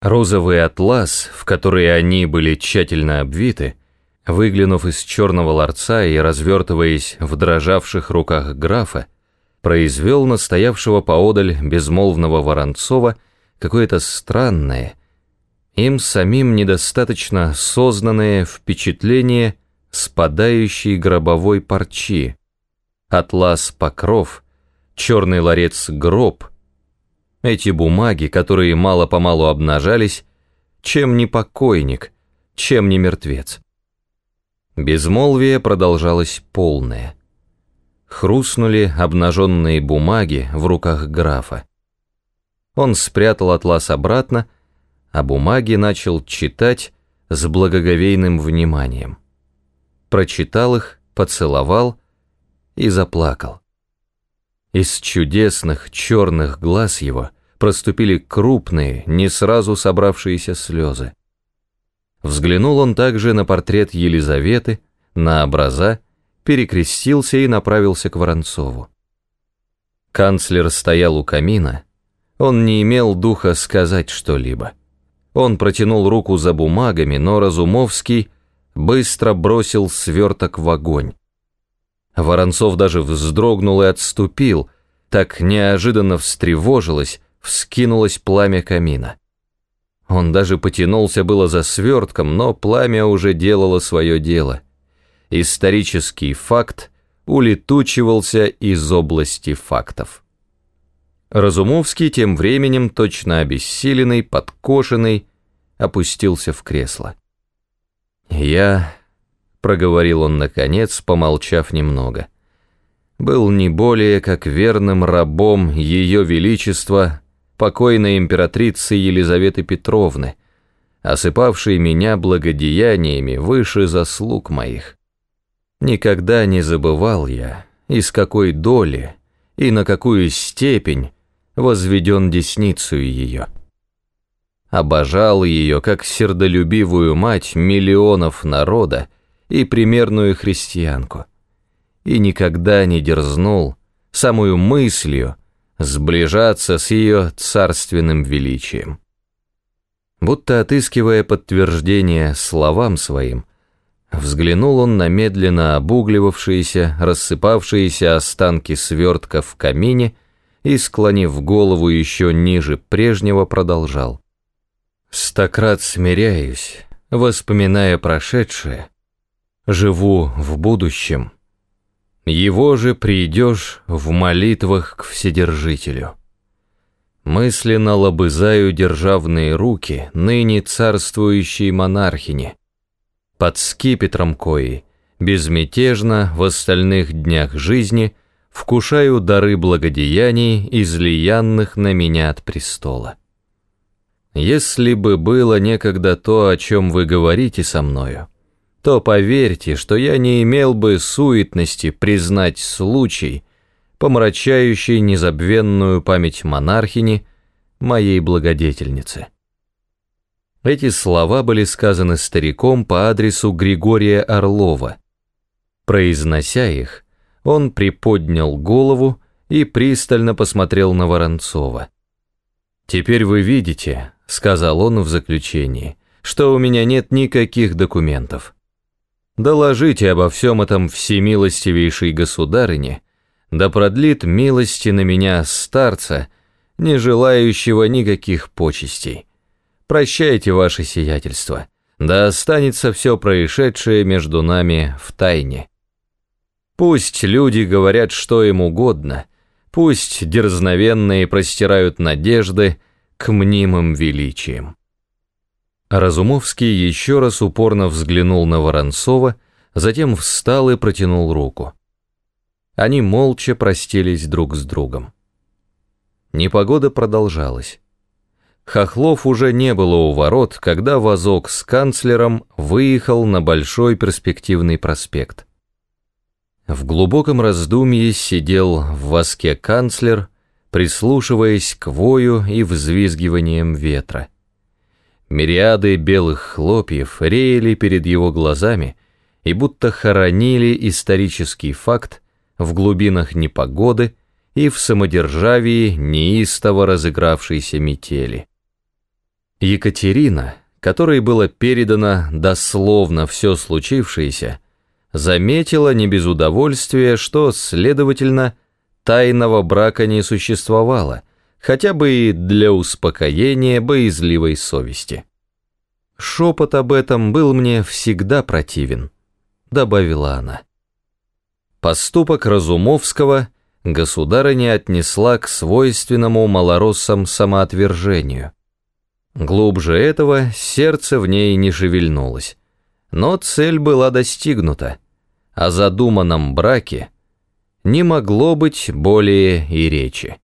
Розовый атлас, в который они были тщательно обвиты, выглянув из черного ларца и развертываясь в дрожавших руках графа, произвел настоявшего поодаль безмолвного Воронцова какое-то странное, им самим недостаточно сознанное впечатление спадающей гробовой парчи, атлас покров, черный ларец гроб, эти бумаги, которые мало-помалу обнажались, чем не покойник, чем не мертвец. Безмолвие продолжалось полное. Хрустнули обнаженные бумаги в руках графа. Он спрятал атлас обратно, а бумаги начал читать с благоговейным вниманием. Прочитал их, поцеловал и заплакал. Из чудесных черных глаз его проступили крупные, не сразу собравшиеся слезы. Взглянул он также на портрет Елизаветы, на образа, перекрестился и направился к Воронцову. Канцлер стоял у камина, он не имел духа сказать что-либо. Он протянул руку за бумагами, но Разумовский быстро бросил сверток в огонь. Воронцов даже вздрогнул и отступил, так неожиданно встревожилось, вскинулось пламя камина. Он даже потянулся было за свертком, но пламя уже делало свое дело. Исторический факт улетучивался из области фактов. Разумовский тем временем, точно обессиленный, подкошенный, опустился в кресло. «Я проговорил он наконец, помолчав немного. Был не более как верным рабом Ее Величества, покойной императрицы Елизаветы Петровны, осыпавшей меня благодеяниями выше заслуг моих. Никогда не забывал я, из какой доли и на какую степень возведен десницу ее. Обожал ее, как сердолюбивую мать миллионов народа, и примерную христианку. И никогда не дерзнул самую мыслью сближаться с ее царственным величием. Будто отыскивая подтверждение словам своим, взглянул он на медленно обугливавшиеся, рассыпавшиеся останки свертка в камине и, склонив голову еще ниже прежнего, продолжал. «Стократ смиряюсь, воспоминая прошедшее, живу в будущем. Его же придешь в молитвах к Вседержителю. Мысленно лобызаю державные руки ныне царствующей монархини, под скипетром кои, безмятежно в остальных днях жизни вкушаю дары благодеяний, излиянных на меня от престола. Если бы было некогда то, о чем вы говорите со мною, то поверьте, что я не имел бы суетности признать случай, помрачающий незабвенную память монархини, моей благодетельницы. Эти слова были сказаны стариком по адресу Григория Орлова. Произнося их, он приподнял голову и пристально посмотрел на Воронцова. «Теперь вы видите», — сказал он в заключении, — «что у меня нет никаких документов». Доложите обо всем этом всемилостивейшей государыне, да продлит милости на меня старца, не желающего никаких почестей. Прощайте ваше сиятельство, да останется все происшедшее между нами в тайне. Пусть люди говорят что им угодно, пусть дерзновенные простирают надежды к мнимым величиям. Разумовский еще раз упорно взглянул на Воронцова, затем встал и протянул руку. Они молча простились друг с другом. Непогода продолжалась. Хохлов уже не было у ворот, когда вазок с канцлером выехал на большой перспективный проспект. В глубоком раздумье сидел в воске канцлер, прислушиваясь к вою и взвизгиваниям ветра. Мириады белых хлопьев реяли перед его глазами и будто хоронили исторический факт в глубинах непогоды и в самодержавии неистово разыгравшейся метели. Екатерина, которой было передано дословно все случившееся, заметила не без удовольствия, что, следовательно, тайного брака не существовало, хотя бы и для успокоения боязливой совести. «Шепот об этом был мне всегда противен», — добавила она. Поступок Разумовского государыня отнесла к свойственному малороссам самоотвержению. Глубже этого сердце в ней не шевельнулось. Но цель была достигнута. О задуманном браке не могло быть более и речи.